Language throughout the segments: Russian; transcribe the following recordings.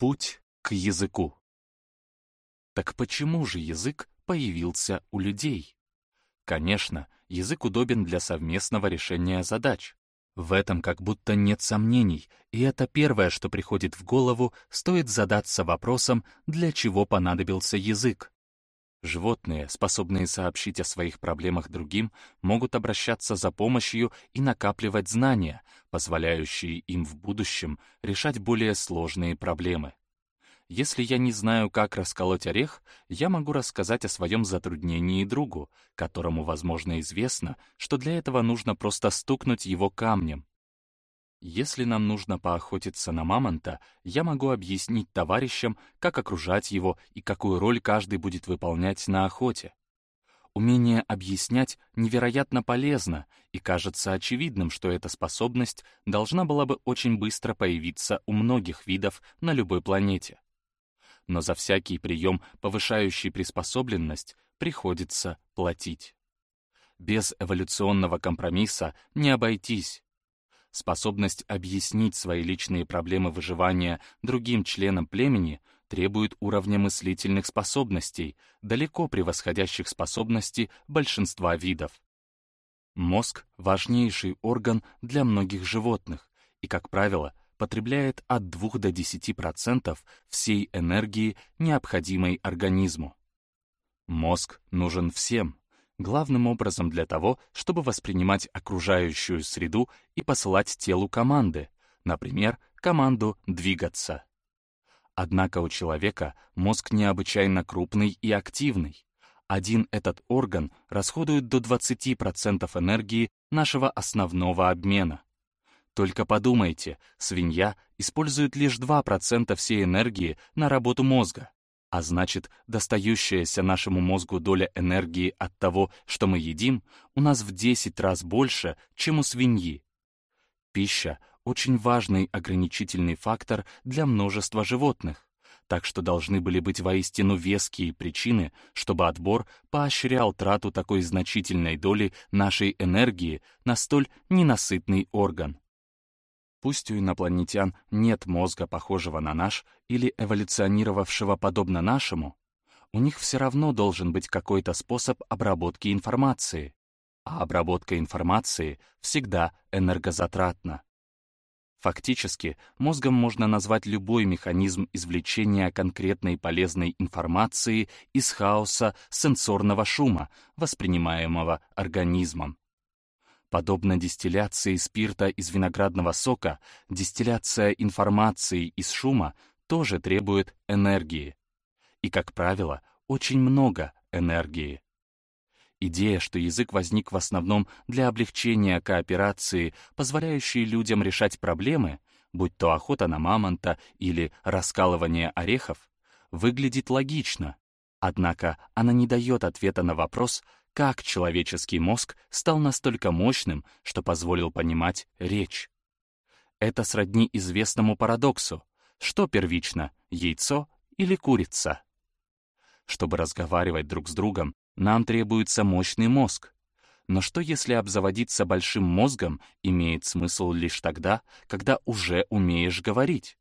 Путь к языку. Так почему же язык появился у людей? Конечно, язык удобен для совместного решения задач. В этом как будто нет сомнений, и это первое, что приходит в голову, стоит задаться вопросом, для чего понадобился язык. Животные, способные сообщить о своих проблемах другим, могут обращаться за помощью и накапливать знания, позволяющие им в будущем решать более сложные проблемы. Если я не знаю, как расколоть орех, я могу рассказать о своем затруднении другу, которому, возможно, известно, что для этого нужно просто стукнуть его камнем. Если нам нужно поохотиться на мамонта, я могу объяснить товарищам, как окружать его и какую роль каждый будет выполнять на охоте. Умение объяснять невероятно полезно, и кажется очевидным, что эта способность должна была бы очень быстро появиться у многих видов на любой планете. Но за всякий прием, повышающий приспособленность, приходится платить. Без эволюционного компромисса не обойтись. Способность объяснить свои личные проблемы выживания другим членам племени требует уровня мыслительных способностей, далеко превосходящих способности большинства видов. Мозг — важнейший орган для многих животных и, как правило, потребляет от 2 до 10% всей энергии, необходимой организму. Мозг нужен всем, главным образом для того, чтобы воспринимать окружающую среду и посылать телу команды, например, команду «двигаться». Однако у человека мозг необычайно крупный и активный. Один этот орган расходует до 20% энергии нашего основного обмена. Только подумайте, свинья использует лишь 2% всей энергии на работу мозга, а значит, достающаяся нашему мозгу доля энергии от того, что мы едим, у нас в 10 раз больше, чем у свиньи. Пища — очень важный ограничительный фактор для множества животных, так что должны были быть воистину веские причины, чтобы отбор поощрял трату такой значительной доли нашей энергии на столь ненасытный орган. Пусть у инопланетян нет мозга, похожего на наш, или эволюционировавшего подобно нашему, у них все равно должен быть какой-то способ обработки информации. А обработка информации всегда энергозатратна. Фактически, мозгом можно назвать любой механизм извлечения конкретной полезной информации из хаоса сенсорного шума, воспринимаемого организмом. Подобно дистилляции спирта из виноградного сока, дистилляция информации из шума тоже требует энергии. И, как правило, очень много энергии. Идея, что язык возник в основном для облегчения кооперации, позволяющей людям решать проблемы, будь то охота на мамонта или раскалывание орехов, выглядит логично. Однако она не дает ответа на вопрос, как человеческий мозг стал настолько мощным, что позволил понимать речь. Это сродни известному парадоксу. Что первично, яйцо или курица? Чтобы разговаривать друг с другом, нам требуется мощный мозг. Но что если обзаводиться большим мозгом имеет смысл лишь тогда, когда уже умеешь говорить?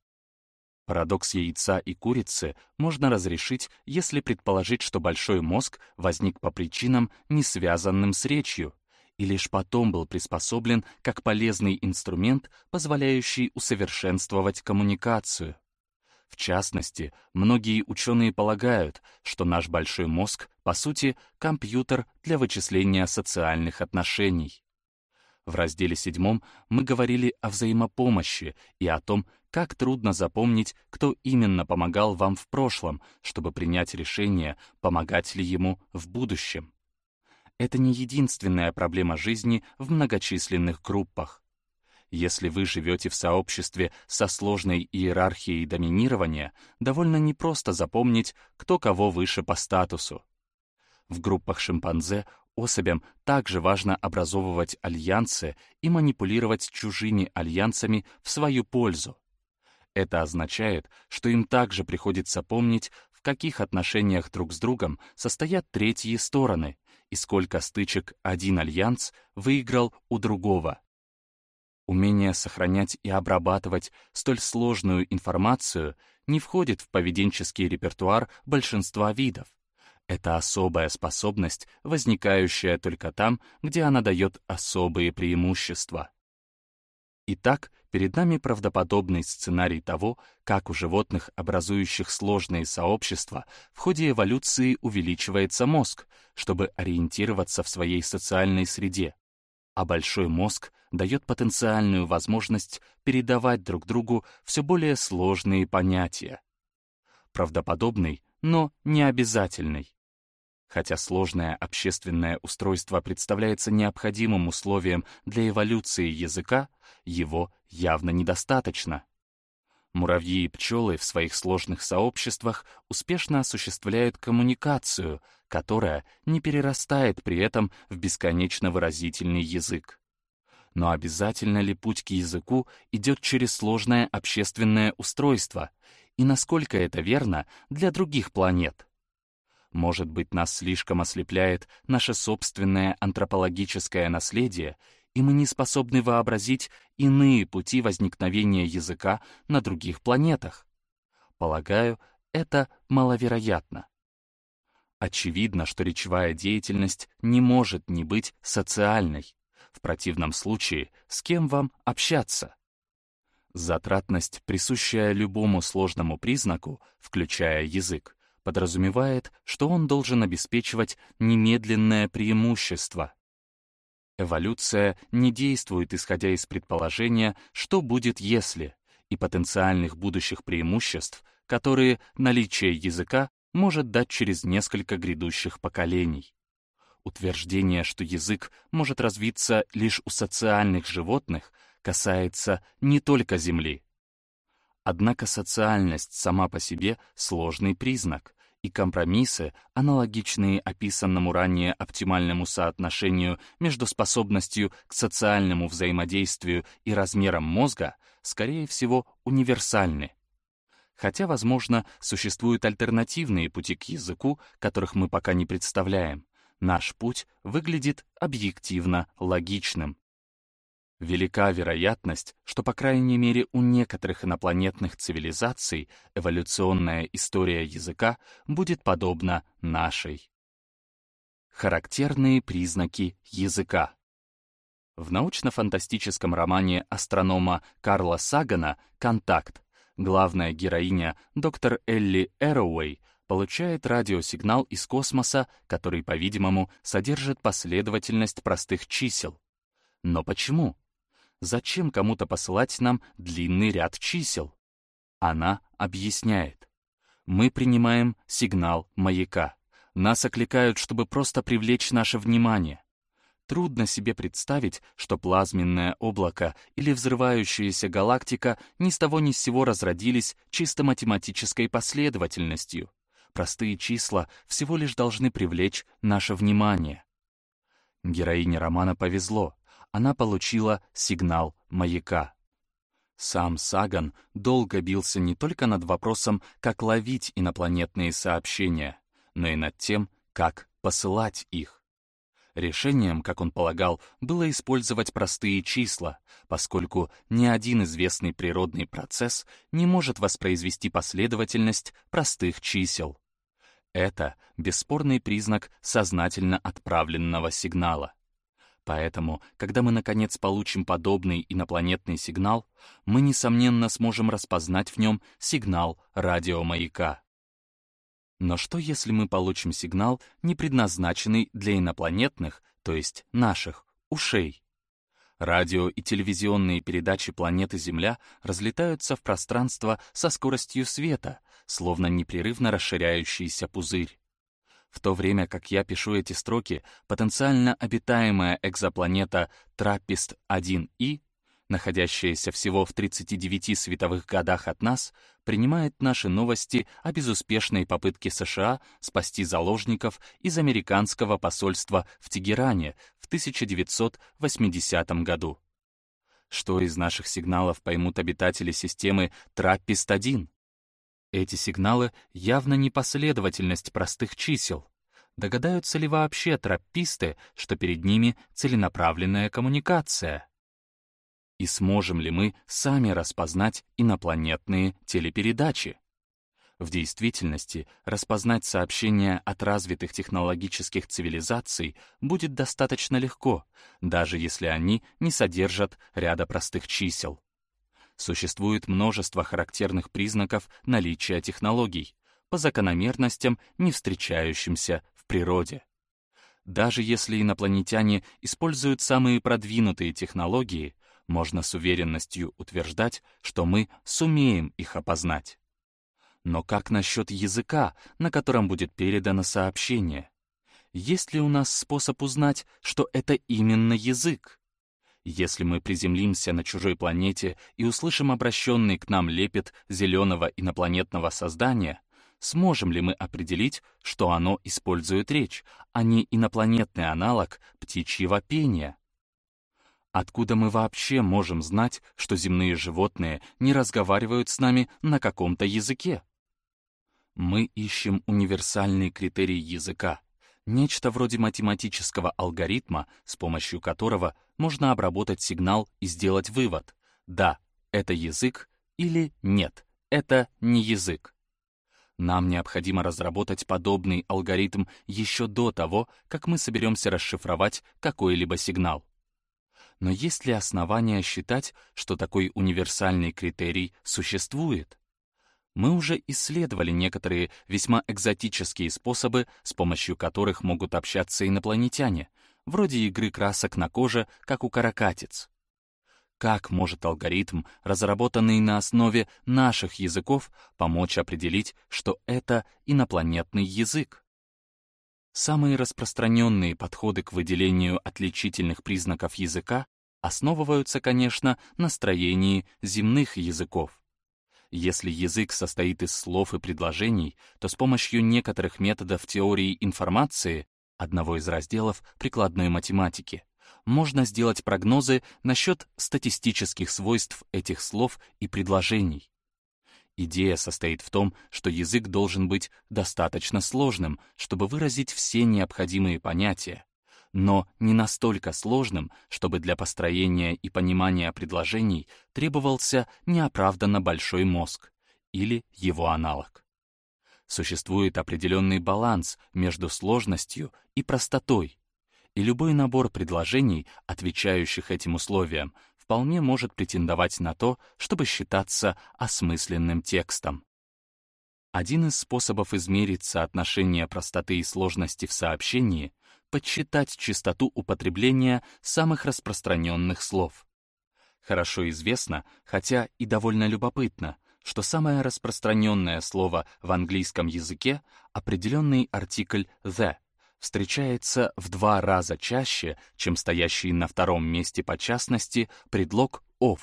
Парадокс яйца и курицы можно разрешить, если предположить, что большой мозг возник по причинам, не связанным с речью, и лишь потом был приспособлен как полезный инструмент, позволяющий усовершенствовать коммуникацию. В частности, многие ученые полагают, что наш большой мозг, по сути, компьютер для вычисления социальных отношений. В разделе седьмом мы говорили о взаимопомощи и о том, как трудно запомнить, кто именно помогал вам в прошлом, чтобы принять решение, помогать ли ему в будущем. Это не единственная проблема жизни в многочисленных группах. Если вы живете в сообществе со сложной иерархией доминирования, довольно непросто запомнить, кто кого выше по статусу. В группах шимпанзе особям также важно образовывать альянсы и манипулировать чужими альянсами в свою пользу. Это означает, что им также приходится помнить, в каких отношениях друг с другом состоят третьи стороны и сколько стычек один альянс выиграл у другого. Умение сохранять и обрабатывать столь сложную информацию не входит в поведенческий репертуар большинства видов. Это особая способность, возникающая только там, где она дает особые преимущества. Итак, перед нами правдоподобный сценарий того, как у животных, образующих сложные сообщества, в ходе эволюции увеличивается мозг, чтобы ориентироваться в своей социальной среде, а большой мозг дает потенциальную возможность передавать друг другу все более сложные понятия. Правдоподобный, но не обязательный. Хотя сложное общественное устройство представляется необходимым условием для эволюции языка, его явно недостаточно. Муравьи и пчелы в своих сложных сообществах успешно осуществляют коммуникацию, которая не перерастает при этом в бесконечно выразительный язык. Но обязательно ли путь к языку идет через сложное общественное устройство, и насколько это верно для других планет? Может быть, нас слишком ослепляет наше собственное антропологическое наследие, и мы не способны вообразить иные пути возникновения языка на других планетах? Полагаю, это маловероятно. Очевидно, что речевая деятельность не может не быть социальной. В противном случае, с кем вам общаться? Затратность, присущая любому сложному признаку, включая язык, подразумевает, что он должен обеспечивать немедленное преимущество. Эволюция не действует исходя из предположения, что будет если, и потенциальных будущих преимуществ, которые наличие языка может дать через несколько грядущих поколений. Утверждение, что язык может развиться лишь у социальных животных, касается не только Земли. Однако социальность сама по себе — сложный признак, и компромиссы, аналогичные описанному ранее оптимальному соотношению между способностью к социальному взаимодействию и размером мозга, скорее всего, универсальны. Хотя, возможно, существуют альтернативные пути к языку, которых мы пока не представляем, наш путь выглядит объективно логичным. Велика вероятность, что, по крайней мере, у некоторых инопланетных цивилизаций эволюционная история языка будет подобна нашей. Характерные признаки языка. В научно-фантастическом романе астронома Карла Сагана «Контакт» главная героиня, доктор Элли Эроуэй, получает радиосигнал из космоса, который, по-видимому, содержит последовательность простых чисел. Но почему? Зачем кому-то посылать нам длинный ряд чисел? Она объясняет. Мы принимаем сигнал маяка. Нас окликают, чтобы просто привлечь наше внимание. Трудно себе представить, что плазменное облако или взрывающаяся галактика ни с того ни с сего разродились чисто математической последовательностью. Простые числа всего лишь должны привлечь наше внимание. Героине романа повезло она получила сигнал маяка. Сам Саган долго бился не только над вопросом, как ловить инопланетные сообщения, но и над тем, как посылать их. Решением, как он полагал, было использовать простые числа, поскольку ни один известный природный процесс не может воспроизвести последовательность простых чисел. Это бесспорный признак сознательно отправленного сигнала. Поэтому, когда мы наконец получим подобный инопланетный сигнал, мы, несомненно, сможем распознать в нем сигнал радиомаяка. Но что если мы получим сигнал, не предназначенный для инопланетных, то есть наших, ушей? Радио и телевизионные передачи планеты Земля разлетаются в пространство со скоростью света, словно непрерывно расширяющийся пузырь. В то время как я пишу эти строки, потенциально обитаемая экзопланета Траппист-1и, находящаяся всего в 39 световых годах от нас, принимает наши новости о безуспешной попытке США спасти заложников из американского посольства в Тегеране в 1980 году. Что из наших сигналов поймут обитатели системы Траппист-1? Эти сигналы явно не последовательность простых чисел. Догадаются ли вообще трописты, что перед ними целенаправленная коммуникация? И сможем ли мы сами распознать инопланетные телепередачи? В действительности распознать сообщения от развитых технологических цивилизаций будет достаточно легко, даже если они не содержат ряда простых чисел. Существует множество характерных признаков наличия технологий, по закономерностям, не встречающимся в природе. Даже если инопланетяне используют самые продвинутые технологии, можно с уверенностью утверждать, что мы сумеем их опознать. Но как насчет языка, на котором будет передано сообщение? Есть ли у нас способ узнать, что это именно язык? Если мы приземлимся на чужой планете и услышим обращенный к нам лепет зеленого инопланетного создания, сможем ли мы определить, что оно использует речь, а не инопланетный аналог птичьего пения? Откуда мы вообще можем знать, что земные животные не разговаривают с нами на каком-то языке? Мы ищем универсальный критерий языка, нечто вроде математического алгоритма, с помощью которого можно обработать сигнал и сделать вывод «да, это язык» или «нет, это не язык». Нам необходимо разработать подобный алгоритм еще до того, как мы соберемся расшифровать какой-либо сигнал. Но есть ли основания считать, что такой универсальный критерий существует? Мы уже исследовали некоторые весьма экзотические способы, с помощью которых могут общаться инопланетяне, вроде игры красок на коже, как у каракатиц. Как может алгоритм, разработанный на основе наших языков, помочь определить, что это инопланетный язык? Самые распространенные подходы к выделению отличительных признаков языка основываются, конечно, на строении земных языков. Если язык состоит из слов и предложений, то с помощью некоторых методов теории информации, одного из разделов прикладной математики, можно сделать прогнозы насчет статистических свойств этих слов и предложений. Идея состоит в том, что язык должен быть достаточно сложным, чтобы выразить все необходимые понятия, но не настолько сложным, чтобы для построения и понимания предложений требовался неоправданно большой мозг или его аналог. Существует определенный баланс между сложностью и простотой, и любой набор предложений, отвечающих этим условиям, вполне может претендовать на то, чтобы считаться осмысленным текстом. Один из способов измерить соотношение простоты и сложности в сообщении подсчитать частоту употребления самых распространенных слов. Хорошо известно, хотя и довольно любопытно, что самое распространенное слово в английском языке — определенный артикль «the», встречается в два раза чаще, чем стоящий на втором месте по частности предлог «of»,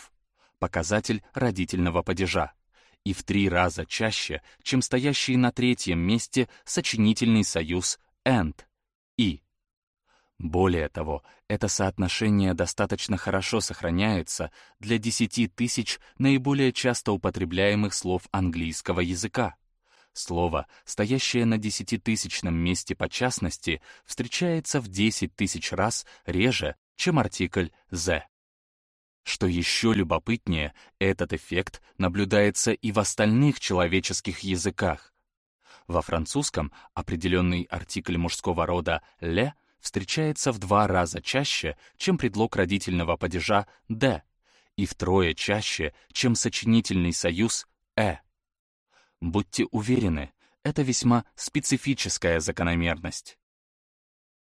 показатель родительного падежа, и в три раза чаще, чем стоящий на третьем месте сочинительный союз «and», «и». Более того, это соотношение достаточно хорошо сохраняется для 10 тысяч наиболее часто употребляемых слов английского языка. Слово, стоящее на десятитысячном месте по частности, встречается в 10 тысяч раз реже, чем артикль «the». Что еще любопытнее, этот эффект наблюдается и в остальных человеческих языках. Во французском определенный артикль мужского рода «le» встречается в два раза чаще, чем предлог родительного падежа «д», и втрое чаще, чем сочинительный союз «э». Будьте уверены, это весьма специфическая закономерность.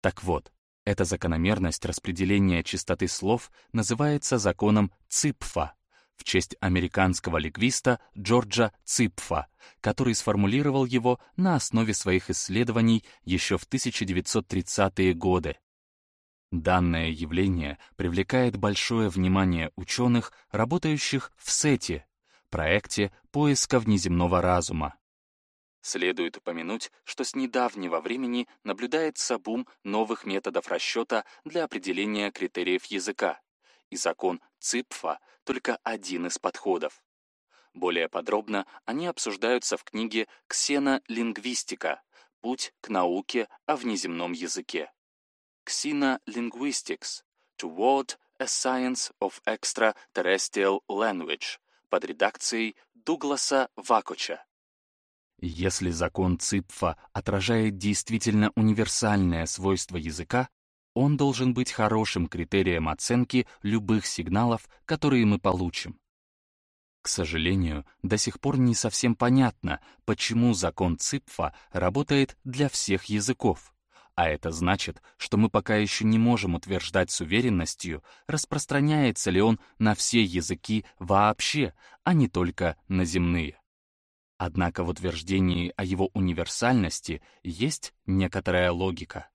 Так вот, эта закономерность распределения частоты слов называется законом Ципфа, в честь американского лингвиста Джорджа Ципфа, который сформулировал его на основе своих исследований еще в 1930-е годы. Данное явление привлекает большое внимание ученых, работающих в СЭТИ, проекте поиска внеземного разума. Следует упомянуть, что с недавнего времени наблюдается бум новых методов расчета для определения критериев языка, и закон Ципфа только один из подходов. Более подробно они обсуждаются в книге «Ксенолингвистика. Путь к науке о внеземном языке». Xenolinguistics – Toward a Science of Extraterrestrial Language под редакцией Дугласа Вакоча. Если закон Ципфа отражает действительно универсальное свойство языка, он должен быть хорошим критерием оценки любых сигналов, которые мы получим. К сожалению, до сих пор не совсем понятно, почему закон Ципфа работает для всех языков. А это значит, что мы пока еще не можем утверждать с уверенностью, распространяется ли он на все языки вообще, а не только на земные. Однако в утверждении о его универсальности есть некоторая логика.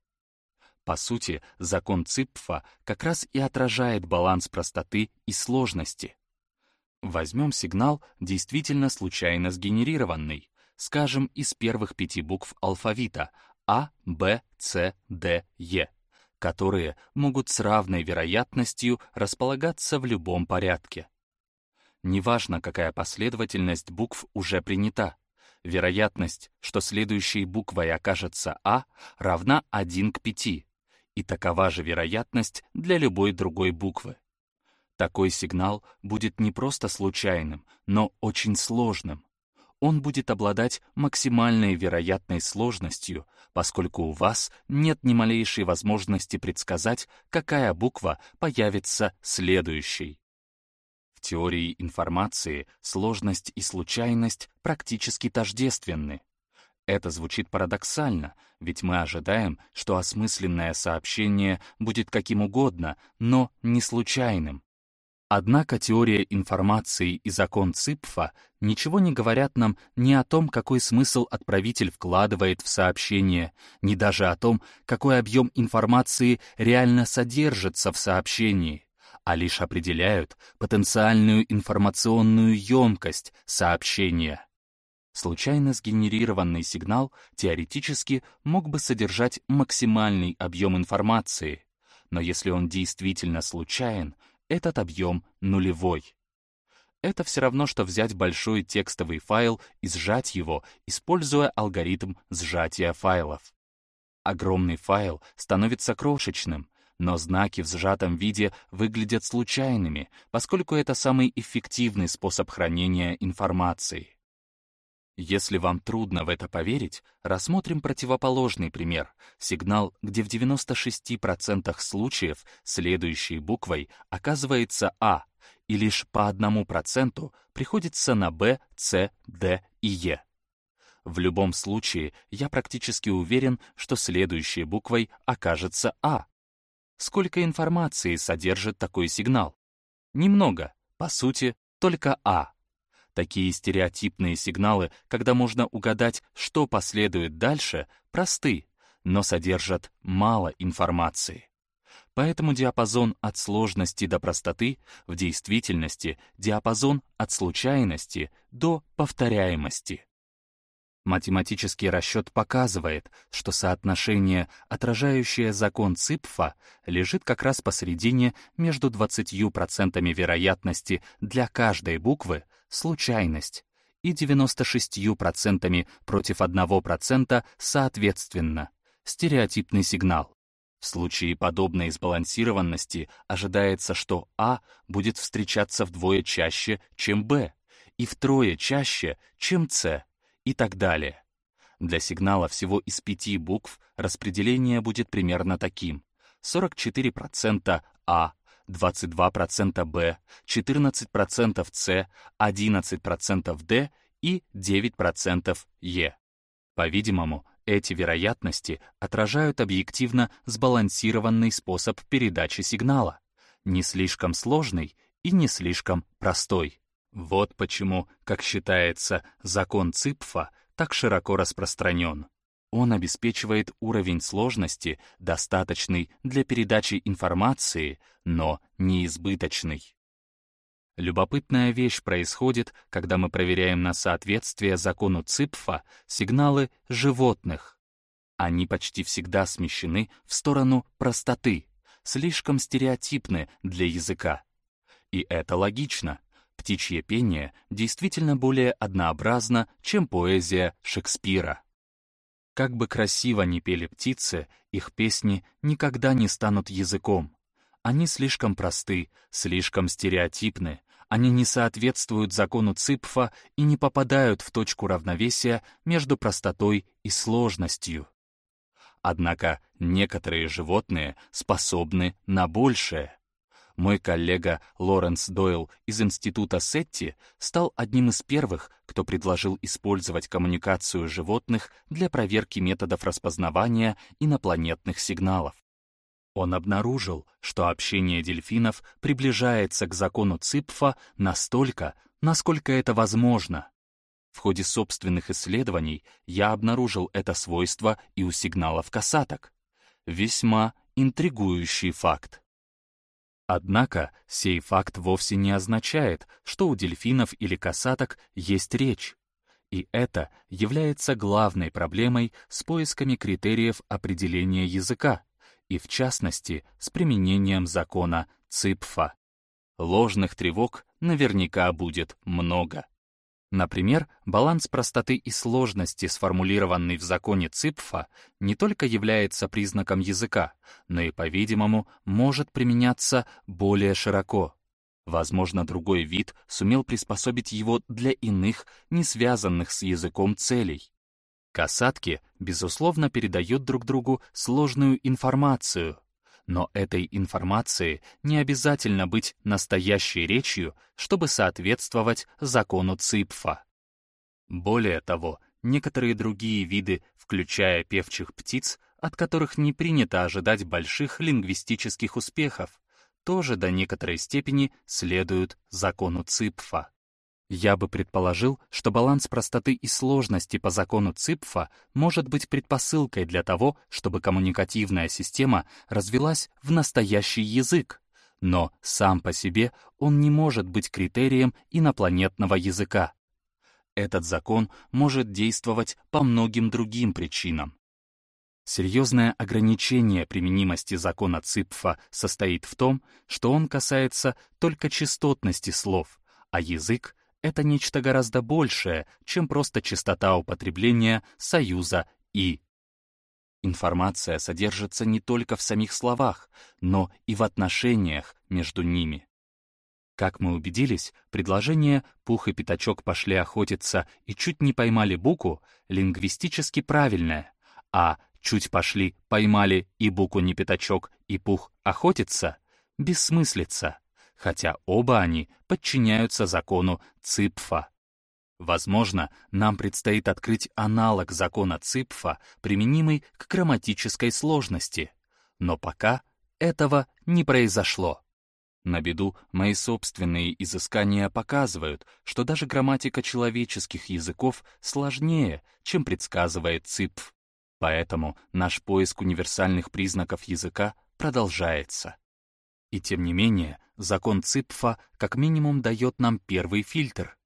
По сути, закон Ципфа как раз и отражает баланс простоты и сложности. Возьмем сигнал, действительно случайно сгенерированный, скажем, из первых пяти букв алфавита А, Б, С, Д, Е, которые могут с равной вероятностью располагаться в любом порядке. Неважно, какая последовательность букв уже принята, вероятность, что следующей буквой окажется А, равна 1 к 5, и такова же вероятность для любой другой буквы. Такой сигнал будет не просто случайным, но очень сложным. Он будет обладать максимальной вероятной сложностью, поскольку у вас нет ни малейшей возможности предсказать, какая буква появится следующей. Теории информации сложность и случайность практически тождественны. Это звучит парадоксально, ведь мы ожидаем, что осмысленное сообщение будет каким угодно, но не случайным. Однако теория информации и закон Ципфа ничего не говорят нам ни о том, какой смысл отправитель вкладывает в сообщение, ни даже о том, какой объем информации реально содержится в сообщении, а лишь определяют потенциальную информационную емкость сообщения. Случайно сгенерированный сигнал теоретически мог бы содержать максимальный объем информации, но если он действительно случайен, этот объем нулевой. Это все равно, что взять большой текстовый файл и сжать его, используя алгоритм сжатия файлов. Огромный файл становится крошечным, но знаки в сжатом виде выглядят случайными, поскольку это самый эффективный способ хранения информации. Если вам трудно в это поверить, рассмотрим противоположный пример. Сигнал, где в 96% случаев следующей буквой оказывается А, и лишь по одному проценту приходится на Б, С, Д и Е. В любом случае, я практически уверен, что следующей буквой окажется А. Сколько информации содержит такой сигнал? Немного, по сути, только А. Такие стереотипные сигналы, когда можно угадать, что последует дальше, просты, но содержат мало информации. Поэтому диапазон от сложности до простоты в действительности диапазон от случайности до повторяемости. Математический расчет показывает, что соотношение, отражающее закон Ципфа, лежит как раз посередине между 20% вероятности для каждой буквы случайность и 96% против 1% соответственно, стереотипный сигнал. В случае подобной сбалансированности ожидается, что А будет встречаться вдвое чаще, чем Б, и втрое чаще, чем С, и так далее. Для сигнала всего из пяти букв распределение будет примерно таким. 44% А, 22% Б, 14% С, 11% Д и 9% Е. По-видимому, эти вероятности отражают объективно сбалансированный способ передачи сигнала, не слишком сложный и не слишком простой. Вот почему, как считается, закон Ципфа так широко распространен. Он обеспечивает уровень сложности, достаточный для передачи информации, но неизбыточный. Любопытная вещь происходит, когда мы проверяем на соответствие закону Ципфа сигналы животных. Они почти всегда смещены в сторону простоты, слишком стереотипны для языка. И это логично. Птичье пение действительно более однообразно, чем поэзия Шекспира. Как бы красиво ни пели птицы, их песни никогда не станут языком. Они слишком просты, слишком стереотипны, Они не соответствуют закону Ципфа и не попадают в точку равновесия между простотой и сложностью. Однако некоторые животные способны на большее. Мой коллега Лоренс Дойл из Института Сетти стал одним из первых, кто предложил использовать коммуникацию животных для проверки методов распознавания инопланетных сигналов. Он обнаружил, что общение дельфинов приближается к закону Ципфа настолько, насколько это возможно. В ходе собственных исследований я обнаружил это свойство и у сигналов касаток. Весьма интригующий факт. Однако сей факт вовсе не означает, что у дельфинов или касаток есть речь. И это является главной проблемой с поисками критериев определения языка, и в частности с применением закона ЦИПФа. Ложных тревог наверняка будет много. Например, баланс простоты и сложности, сформулированный в законе ЦИПФа, не только является признаком языка, но и, по-видимому, может применяться более широко. Возможно, другой вид сумел приспособить его для иных, не связанных с языком целей. Касатки, безусловно, передают друг другу сложную информацию, но этой информации не обязательно быть настоящей речью, чтобы соответствовать закону Ципфа. Более того, некоторые другие виды, включая певчих птиц, от которых не принято ожидать больших лингвистических успехов, тоже до некоторой степени следуют закону Ципфа. Я бы предположил, что баланс простоты и сложности по закону Ципфа может быть предпосылкой для того, чтобы коммуникативная система развилась в настоящий язык. Но сам по себе он не может быть критерием инопланетного языка. Этот закон может действовать по многим другим причинам. Серьезное ограничение применимости закона Ципфа состоит в том, что он касается только частотности слов, а язык это нечто гораздо большее, чем просто частота употребления союза «и». Информация содержится не только в самих словах, но и в отношениях между ними. Как мы убедились, предложение «Пух и Пятачок пошли охотиться и чуть не поймали Буку» лингвистически правильное, а «Чуть пошли, поймали и Буку не Пятачок, и Пух охотится» — бессмыслица хотя оба они подчиняются закону Ципфа. Возможно, нам предстоит открыть аналог закона Ципфа, применимый к грамматической сложности, но пока этого не произошло. На беду мои собственные изыскания показывают, что даже грамматика человеческих языков сложнее, чем предсказывает ЦИПФ. Поэтому наш поиск универсальных признаков языка продолжается. И тем не менее, закон Ципфа как минимум дает нам первый фильтр.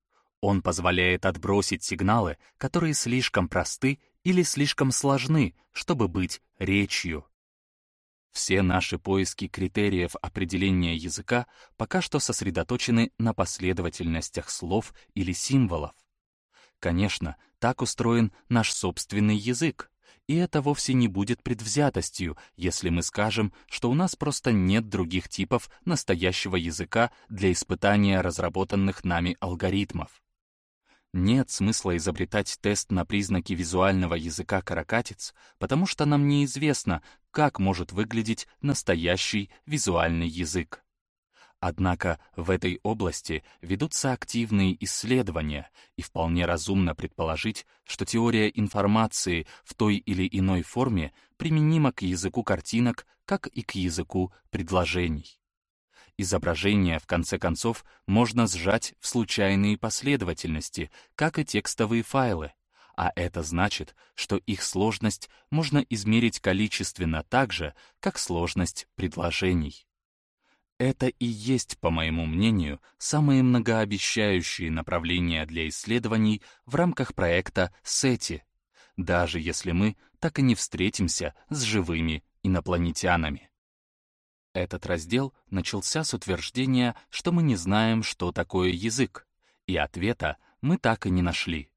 Он позволяет отбросить сигналы, которые слишком просты или слишком сложны, чтобы быть речью. Все наши поиски критериев определения языка пока что сосредоточены на последовательностях слов или символов. Конечно, так устроен наш собственный язык. И это вовсе не будет предвзятостью, если мы скажем, что у нас просто нет других типов настоящего языка для испытания разработанных нами алгоритмов. Нет смысла изобретать тест на признаки визуального языка каракатиц, потому что нам неизвестно, как может выглядеть настоящий визуальный язык. Однако в этой области ведутся активные исследования, и вполне разумно предположить, что теория информации в той или иной форме применима к языку картинок, как и к языку предложений. Изображения, в конце концов, можно сжать в случайные последовательности, как и текстовые файлы, а это значит, что их сложность можно измерить количественно так же, как сложность предложений. Это и есть, по моему мнению, самые многообещающие направления для исследований в рамках проекта SETI, даже если мы так и не встретимся с живыми инопланетянами. Этот раздел начался с утверждения, что мы не знаем, что такое язык, и ответа мы так и не нашли.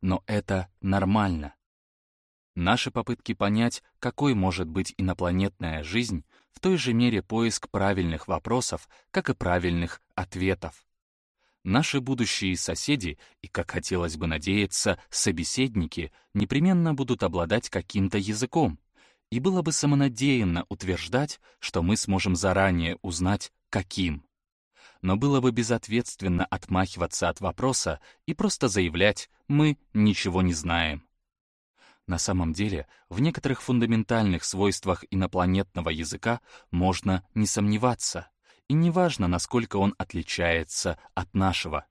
Но это нормально. Наши попытки понять, какой может быть инопланетная жизнь, в той же мере поиск правильных вопросов, как и правильных ответов. Наши будущие соседи и, как хотелось бы надеяться, собеседники непременно будут обладать каким-то языком, и было бы самонадеянно утверждать, что мы сможем заранее узнать, каким. Но было бы безответственно отмахиваться от вопроса и просто заявлять «мы ничего не знаем». На самом деле, в некоторых фундаментальных свойствах инопланетного языка можно не сомневаться — и неважно, насколько он отличается от нашего.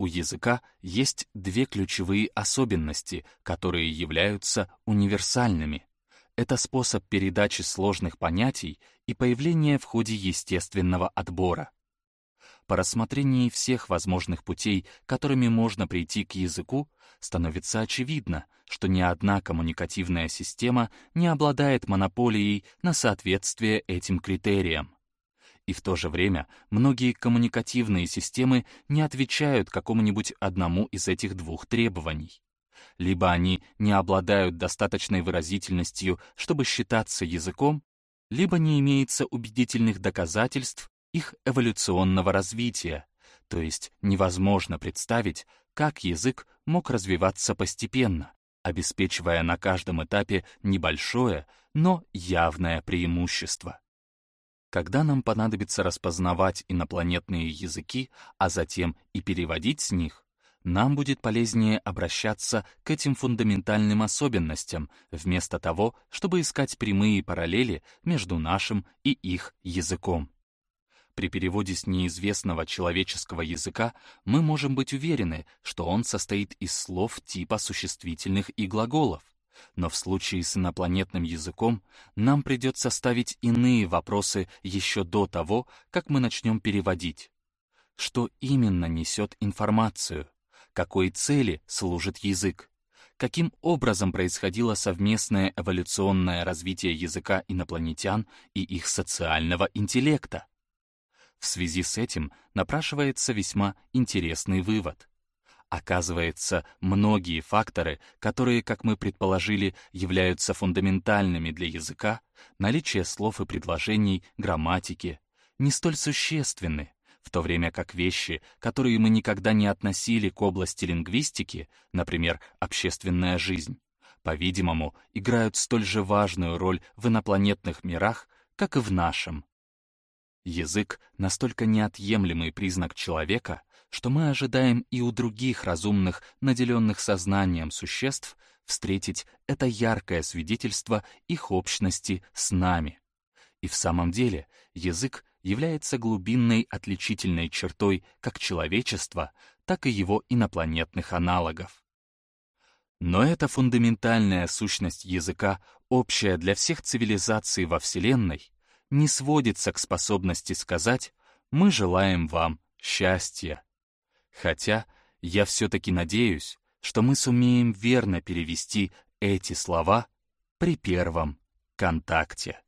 У языка есть две ключевые особенности, которые являются универсальными. Это способ передачи сложных понятий и появление в ходе естественного отбора. По рассмотрении всех возможных путей, которыми можно прийти к языку, становится очевидно, что ни одна коммуникативная система не обладает монополией на соответствие этим критериям. И в то же время многие коммуникативные системы не отвечают какому-нибудь одному из этих двух требований. Либо они не обладают достаточной выразительностью, чтобы считаться языком, либо не имеется убедительных доказательств их эволюционного развития, то есть невозможно представить, как язык мог развиваться постепенно, обеспечивая на каждом этапе небольшое, но явное преимущество. Когда нам понадобится распознавать инопланетные языки, а затем и переводить с них, нам будет полезнее обращаться к этим фундаментальным особенностям, вместо того, чтобы искать прямые параллели между нашим и их языком. При переводе с неизвестного человеческого языка мы можем быть уверены, что он состоит из слов типа существительных и глаголов. Но в случае с инопланетным языком нам придется ставить иные вопросы еще до того, как мы начнем переводить. Что именно несет информацию? Какой цели служит язык? Каким образом происходило совместное эволюционное развитие языка инопланетян и их социального интеллекта? В связи с этим напрашивается весьма интересный вывод. Оказывается, многие факторы, которые, как мы предположили, являются фундаментальными для языка, наличие слов и предложений, грамматики, не столь существенны, в то время как вещи, которые мы никогда не относили к области лингвистики, например, общественная жизнь, по-видимому, играют столь же важную роль в инопланетных мирах, как и в нашем. Язык — настолько неотъемлемый признак человека, что мы ожидаем и у других разумных, наделенных сознанием существ, встретить это яркое свидетельство их общности с нами. И в самом деле язык является глубинной отличительной чертой как человечества, так и его инопланетных аналогов. Но эта фундаментальная сущность языка, общая для всех цивилизаций во Вселенной, не сводится к способности сказать «мы желаем вам счастья». Хотя я все-таки надеюсь, что мы сумеем верно перевести эти слова при первом контакте.